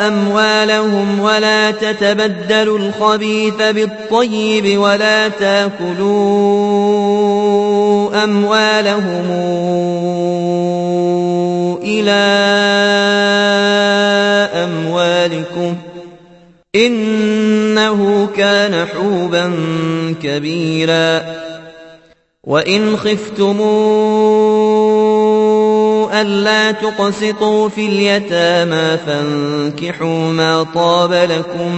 أموالهم ولا تتبدلوا الخبيث بالطيب ولا تأكلوا أموالهم إلى أموالكم إنه كان حوبا كبيرا. وإن خفتموا ألا تقسطوا في اليتامى فانكحوا ما طاب لكم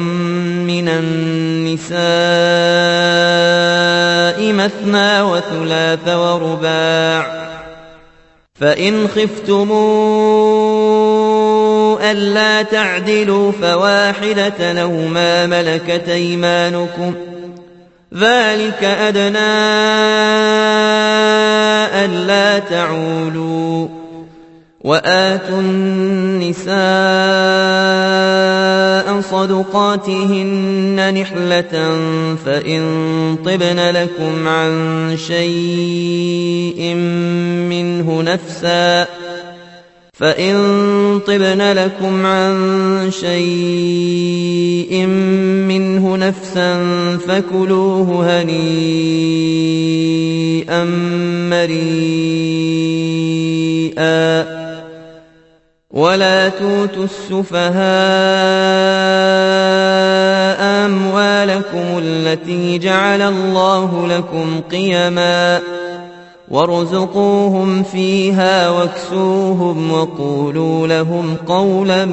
من النساء مثنى وثلاث ورباع فإن خفتموا ألا تعدلوا فواحدة أو ما ملكت أيمانكم ذلك أدنى ألا تعولوا وآتوا النساء صدقاتهن نحلة فإن طبن لكم عن شيء منه نفسا فإن طبن لكم عن شيء منه نفسا فكلوه هنيئا مريئا ولا توتوا السفهاء أموالكم التي جعل الله لكم قيماً وارزقوهم فيها واكسوهم وقولوا لهم قولا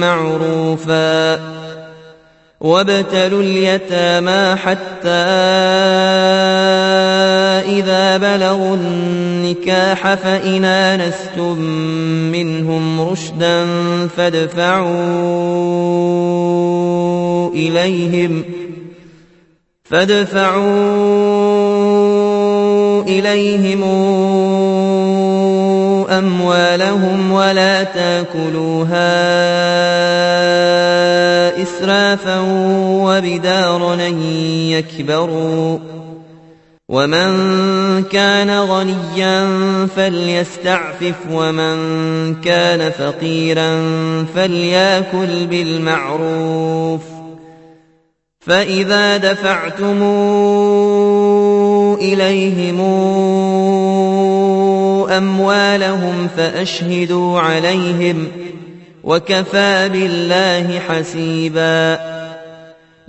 معروفا وابتلوا اليتامى حتى إذا بلغوا النكاح فإن آنستم منهم رشدا فادفعوا إليهم فادفعوا إليهم أموالهم ولا تاكلوها إسرافا وبدارا يكبروا ومن كان غنيا فليستعفف ومن كان فقيرا فليأكل بالمعروف. فإذا دفعتم إليهم أموالهم فأشهدوا عليهم وكفى بالله حسيبا.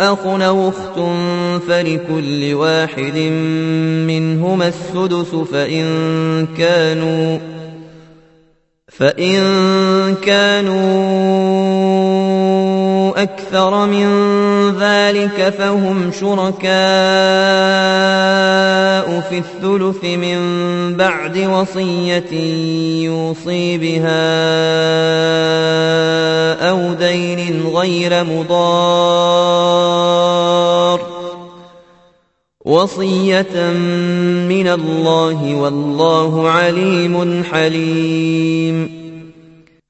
أخ أو أخت فلكل واحد منهما السدس فإن كانوا فإن كانوا أكثر من ذلك فهم شركاء في الثلث من بعد وصية يوصي بها أو دين غير مضار. وصية من الله والله عليم حليم.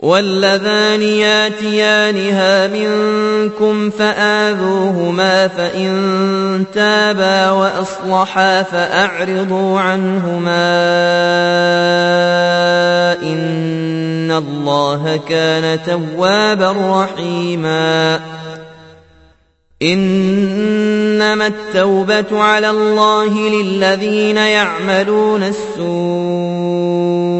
واللذان ياتيانها منكم فآذوهما فإن تابا وأصلحا فأعرضوا عنهما إن الله كان توابا رحيما. إنما التوبة على الله للذين يعملون السوء.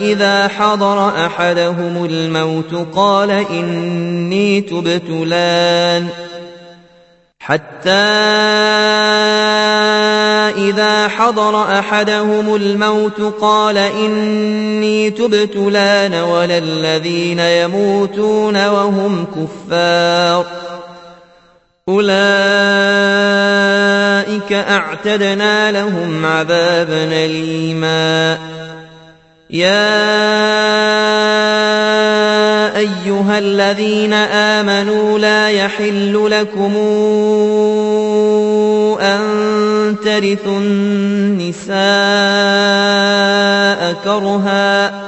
إذا حضر أحدهم الموت قال إني تبت لأن حتى إذا حضر أحدهم الموت قال إني تبت لأن ولا الذين يموتون وهم كفار أولئك أعتدنا لهم عذابا أليما يا أيها الذين آمنوا لا يحل لكم أن ترثوا النساء كرها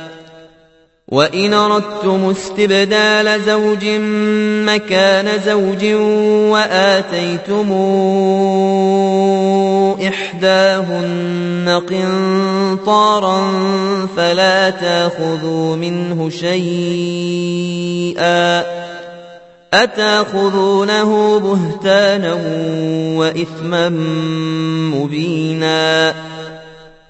وإن أردتم استبدال زوج مكان زوج وآتيتم إحداهن قنطارا فلا تاخذوا منه شيئا أتاخذونه بهتانا وإثما مبينا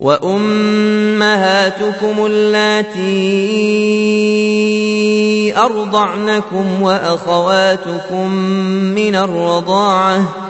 وأمهاتكم اللاتي أرضعنكم وأخواتكم من الرضاعة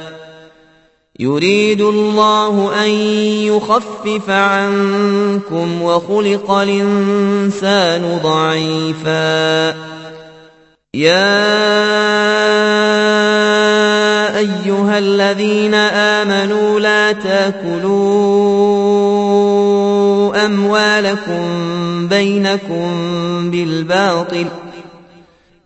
يريد الله أن يخفف عنكم وخلق الإنسان ضعيفا. يا أيها الذين آمنوا لا تأكلوا أموالكم بينكم بالباطل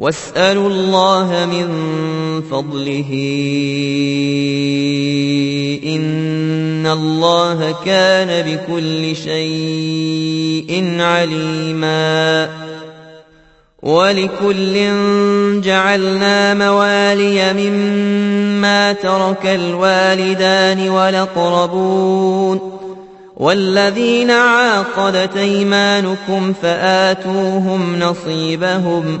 واسالوا الله من فضله ان الله كان بكل شيء عليما ولكل جعلنا موالي مما ترك الوالدان والاقربون والذين عاقدت ايمانكم فاتوهم نصيبهم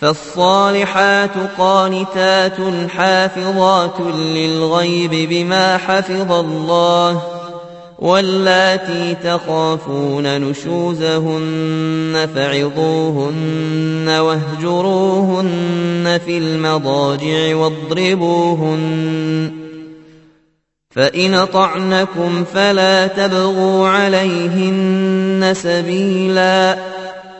فالصالحات قانتات حافظات للغيب بما حفظ الله واللاتي تخافون نشوزهن فعظوهن واهجروهن في المضاجع واضربوهن فإن طعنكم فلا تبغوا عليهن سبيلا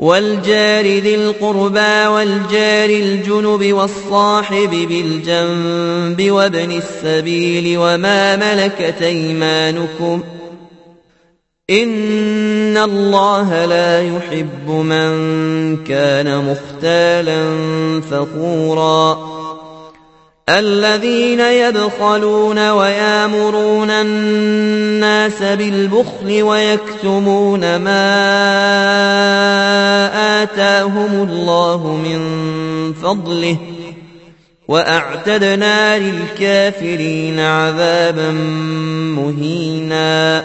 والجار ذي القربى والجار الجنب والصاحب بالجنب وابن السبيل وما ملكت أيمانكم إن الله لا يحب من كان مختالا فخورا الذين يبخلون ويامرون الناس بالبخل ويكتمون ما آتاهم الله من فضله وأعتدنا للكافرين عذابا مهينا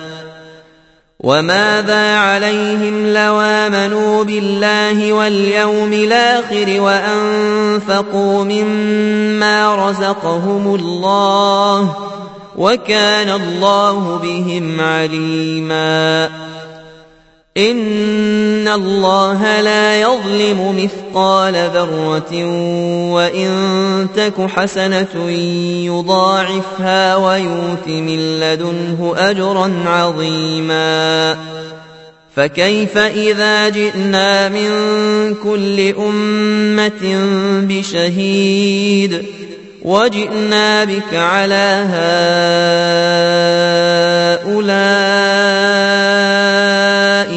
وماذا عليهم لو آمنوا بالله واليوم الآخر وأنفقوا مما رزقهم الله وكان الله بهم عليما ان الله لا يظلم مثقال ذره وان تك حسنه يضاعفها ويؤت من لدنه اجرا عظيما فكيف اذا جئنا من كل امه بشهيد وجئنا بك على هؤلاء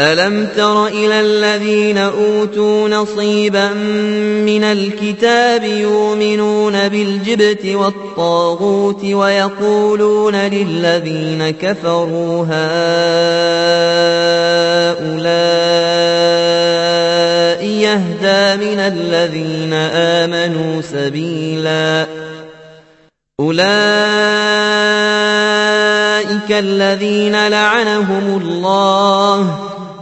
ألم تر إلى الذين أوتوا نصيبا من الكتاب يؤمنون بالجبت والطاغوت ويقولون للذين كفروا هؤلاء يهدى من الذين آمنوا سبيلا أولئك الذين لعنهم الله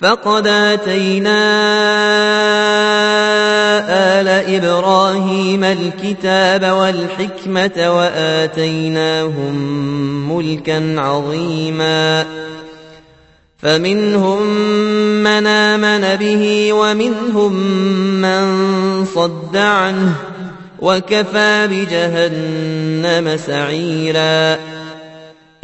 فقد آتينا آل إبراهيم الكتاب والحكمة وآتيناهم ملكا عظيما فمنهم من آمن به ومنهم من صد عنه وكفى بجهنم سعيرا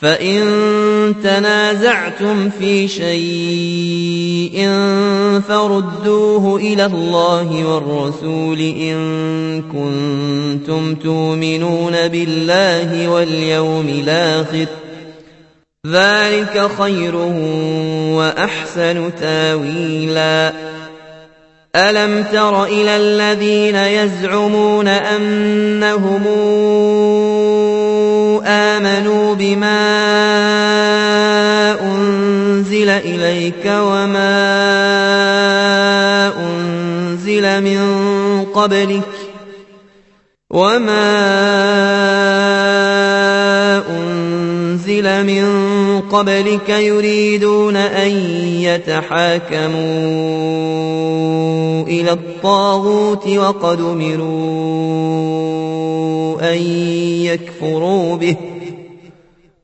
فإن تنازعتم في شيء فردوه إلى الله والرسول إن كنتم تؤمنون بالله واليوم الآخر ذلك خير وأحسن تاويلا ألم تر إلى الذين يزعمون أنهم آمنوا بما أنزل إليك وما أنزل من قبلك وما أنزل من قبلك يريدون أن يتحاكموا إلى الطاغوت وقد أمروا أن يكفروا به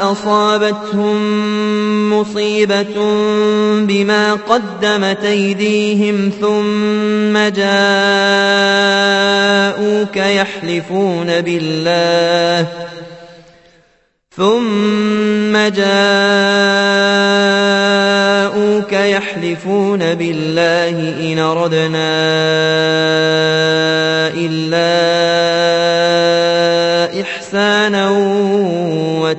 أصابتهم مصيبة بما قدمت أيديهم ثم جاءوك يحلفون بالله. ثم جاءوك يحلفون بالله إن ردنا إلا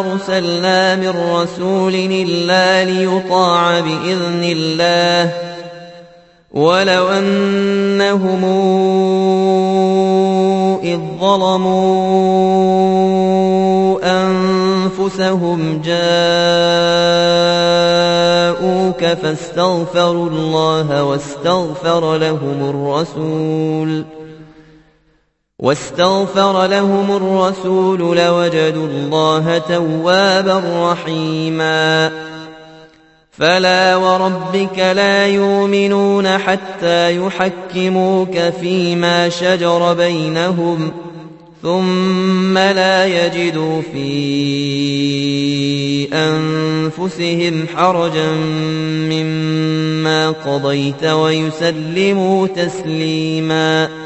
أرسلنا من رسول إلا ليطاع بإذن الله ولو أنهم إذ ظلموا أنفسهم جاءوك فاستغفروا الله واستغفر لهم الرسول واستغفر لهم الرسول لوجدوا الله توابا رحيما. فلا وربك لا يؤمنون حتى يحكموك فيما شجر بينهم ثم لا يجدوا في أنفسهم حرجا مما قضيت ويسلموا تسليما.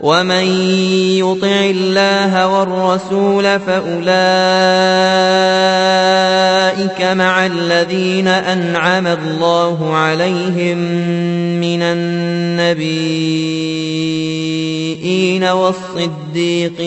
ومن يطع الله والرسول فأولئك مع الذين أنعم الله عليهم من النبيين والصديقين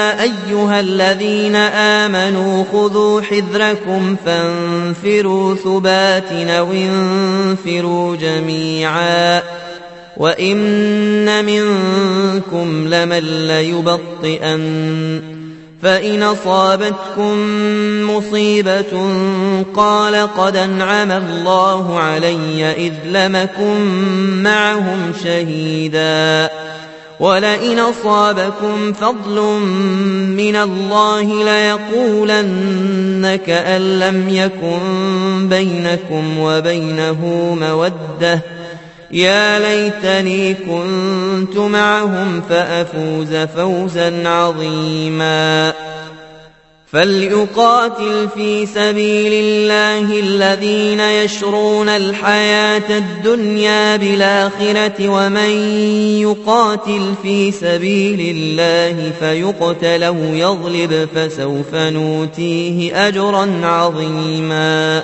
أيها الذين آمنوا خذوا حذركم فانفروا ثبات أو انفروا جميعا. وإن منكم لمن ليبطئن. فإن أصابتكم مصيبة قال قد أنعم الله علي إذ لمكم معهم شهيدا. ولئن أصابكم فضل من الله ليقولن كأن لم يكن بينكم وبينه مودة. يا ليتني كنت معهم فأفوز فوزا عظيما. فليقاتل في سبيل الله الذين يشرون الحياة الدنيا بالآخرة ومن يقاتل في سبيل الله فيقتل أو يغلب فسوف نوتيه أجرا عظيما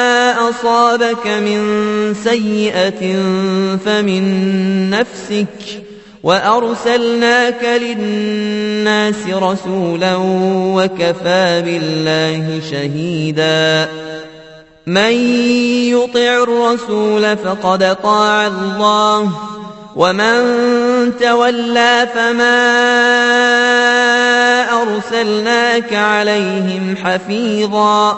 أصابك من سيئة فمن نفسك وأرسلناك للناس رسولا وكفى بالله شهيدا. من يطع الرسول فقد طاع الله ومن تولى فما أرسلناك عليهم حفيظا.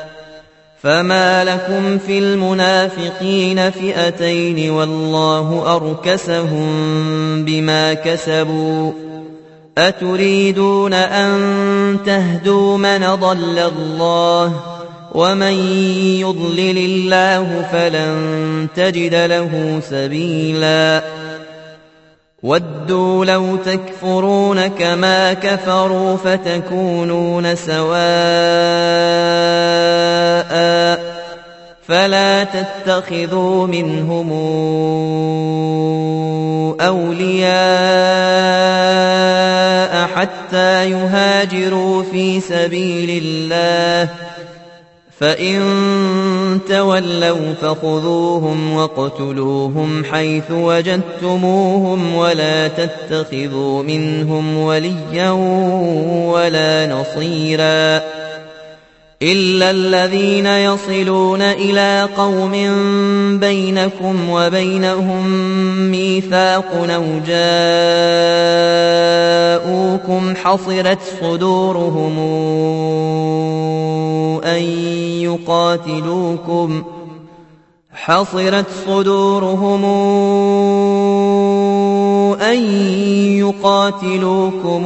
فما لكم في المنافقين فئتين والله أركسهم بما كسبوا أتريدون أن تهدوا من ضل الله ومن يضلل الله فلن تجد له سبيلا ودوا لو تكفرون كما كفروا فتكونون سواء فلا تتخذوا منهم أولياء حتى يهاجروا في سبيل الله فإن تولوا فخذوهم واقتلوهم حيث وجدتموهم ولا تتخذوا منهم وليا ولا نصيرا إلا الذين يصلون إلى قوم بينكم وبينهم ميثاق أو جاءوكم حصرت صدورهم أن يقاتلوكم حصرت صدورهم أن يقاتلوكم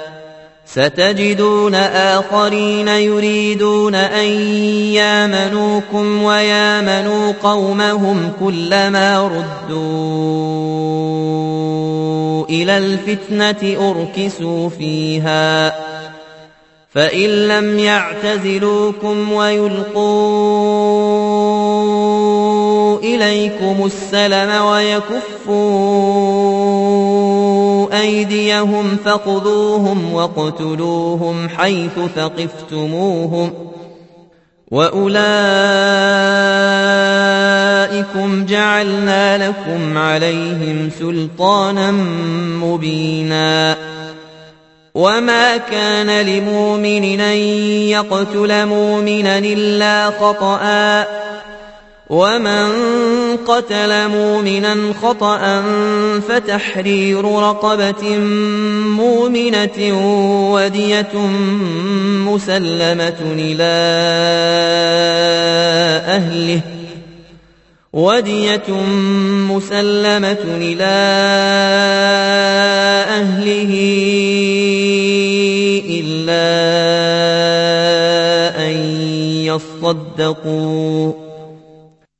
ستجدون آخرين يريدون أن يامنوكم ويامنوا قومهم كلما ردوا إلى الفتنة أركسوا فيها فإن لم يعتزلوكم ويلقوا إليكم السلم ويكفوا أيديهم فخذوهم واقتلوهم حيث ثقفتموهم وأولئكم جعلنا لكم عليهم سلطانا مبينا وما كان لمؤمن أن يقتل مؤمنا إلا خطأ ومن قتل مؤمنا خطأ فتحرير رقبة مؤمنة ودية مسلمة إلى أهله ودية مسلمة إلى أهله إلا أن يصدقوا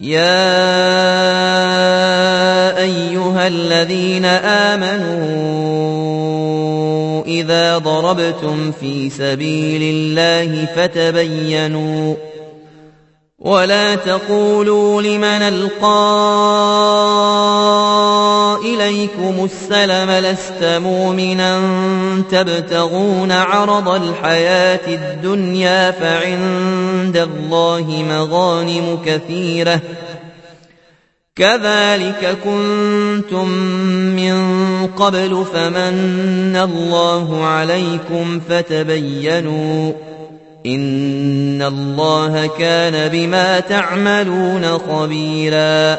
يا ايها الذين امنوا اذا ضربتم في سبيل الله فتبينوا ولا تقولوا لمن القى إليكم السلم لست مؤمنا تبتغون عرض الحياة الدنيا فعند الله مغانم كثيرة. كذلك كنتم من قبل فمن الله عليكم فتبينوا إن الله كان بما تعملون خبيرا.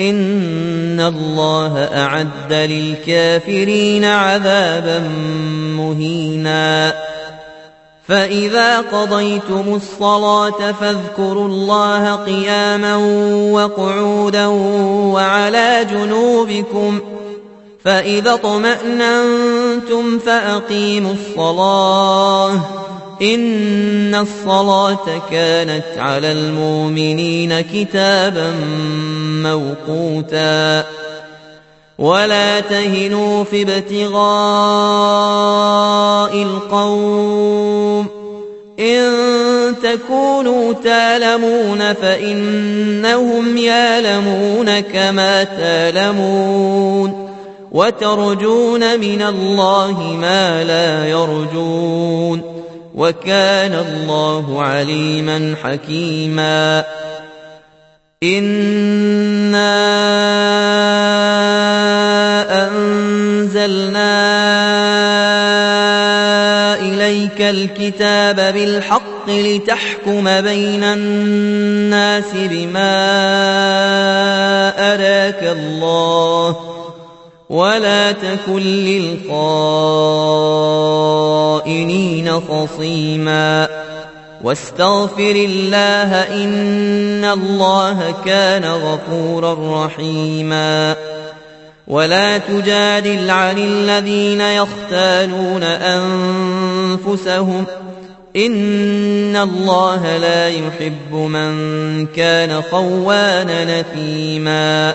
إن الله أعد للكافرين عذابا مهينا. فإذا قضيتم الصلاة فاذكروا الله قياما وقعودا وعلى جنوبكم فإذا اطمأننتم فأقيموا الصلاة. إن الصلاة كانت على المؤمنين كتابا موقوتا ولا تهنوا في ابتغاء القوم إن تكونوا تالمون فإنهم يالمون كما تالمون وترجون من الله ما لا يرجون وكان الله عليما حكيما. إنا أنزلنا إليك الكتاب بالحق لتحكم بين الناس بما أراك الله ولا تكن للخائنين خصيما. واستغفر الله إن الله كان غفورا رحيما. ولا تجادل عن الذين يختانون أنفسهم. إن الله لا يحب من كان خوانا نثيما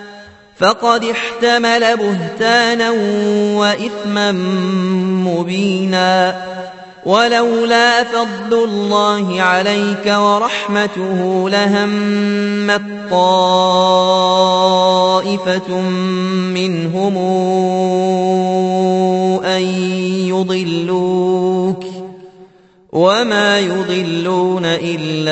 فقد احتمل بهتانا وإثما مبينا. ولولا فضل الله عليك ورحمته لهمت طائفة منهم أن يضلوك. وما يضلون إلا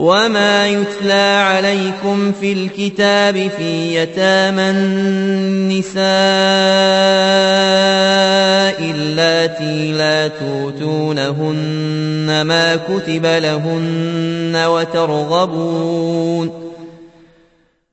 وما يتلى عليكم في الكتاب في يتامى النساء اللاتي لا توتونهن ما كتب لهن وترغبون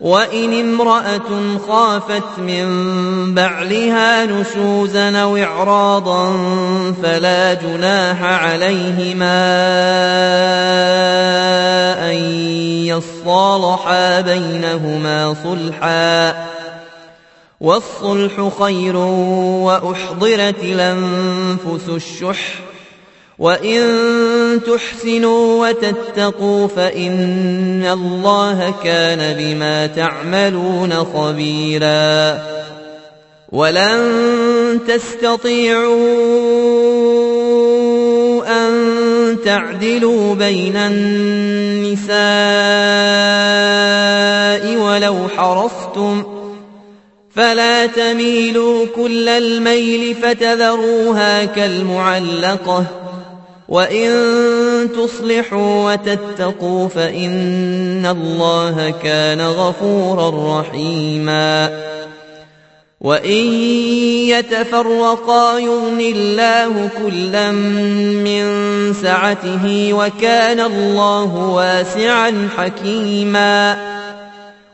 وإن امرأة خافت من بعلها نشوزا أو إعراضا فلا جناح عليهما أن يصالحا بينهما صلحا والصلح خير وأحضرت الأنفس الشح وإن تحسنوا وتتقوا فإن الله كان بما تعملون خبيرا ولن تستطيعوا أن تعدلوا بين النساء ولو حرصتم فلا تميلوا كل الميل فتذروها كالمعلقه وإن تصلحوا وتتقوا فإن الله كان غفورا رحيما وإن يتفرقا يغن الله كلا من سعته وكان الله واسعا حكيما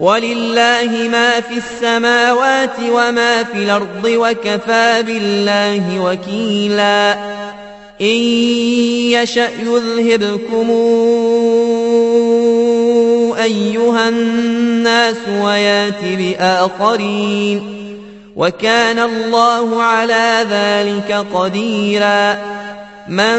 ولله ما في السماوات وما في الأرض وكفى بالله وكيلا. إن يشأ يذهبكم أيها الناس ويأت بآخرين. وكان الله على ذلك قديرا. من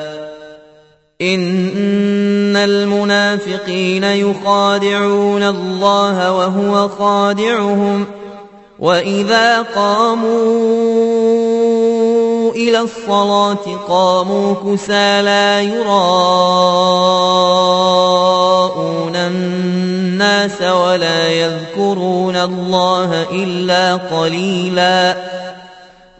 إن المنافقين يخادعون الله وهو خادعهم وإذا قاموا إلى الصلاة قاموا كسى لا يراءون الناس ولا يذكرون الله إلا قليلاً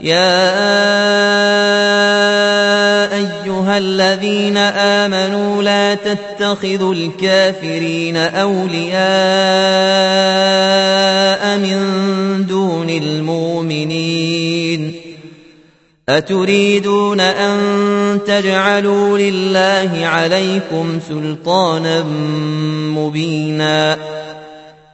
يا أيها الذين آمنوا لا تتخذوا الكافرين أولياء من دون المؤمنين أتريدون أن تجعلوا لله عليكم سلطانا مبيناً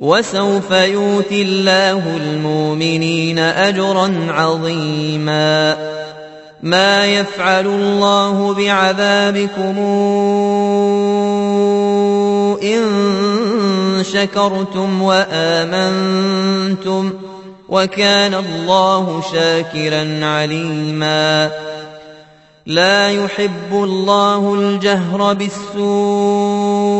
وسوف يؤتي الله المؤمنين أجرا عظيما. ما يفعل الله بعذابكم إن شكرتم وآمنتم وكان الله شاكرا عليما. لا يحب الله الجهر بالسوء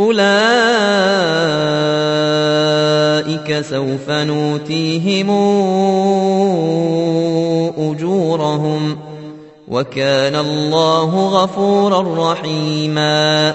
أولئك سوف نوتيهم أجورهم وكان الله غفورا رحيما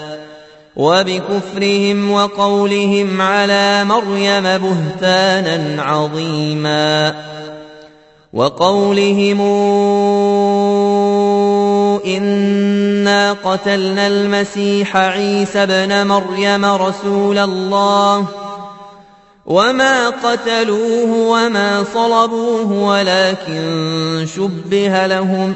وبكفرهم وقولهم على مريم بهتانا عظيما. وقولهم إنا قتلنا المسيح عيسى بن مريم رسول الله. وما قتلوه وما صلبوه ولكن شبه لهم.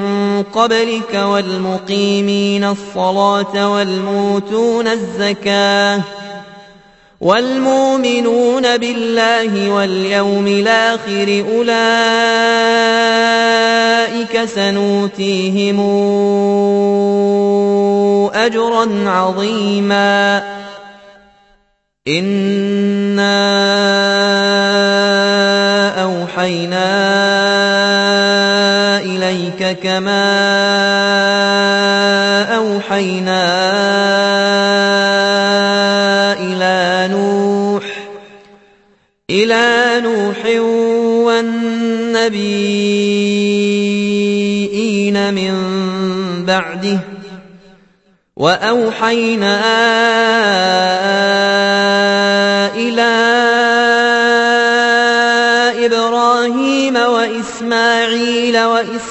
قبلك والمقيمين الصلاة والموتون الزكاة والمؤمنون بالله واليوم الآخر أولئك سنوتيهم أجرا عظيما إنا كما أوحينا إلى نوح إلى نوح والنبيين من بعده وأوحينا إلى إبراهيم وإسماعيل وإسحاق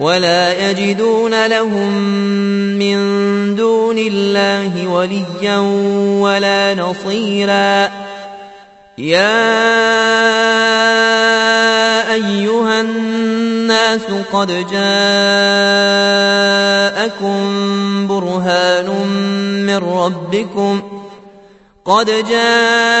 ولا يجدون لهم من دون الله وليا ولا نصيرا. يا أيها الناس قد جاءكم برهان من ربكم. قد جاءكم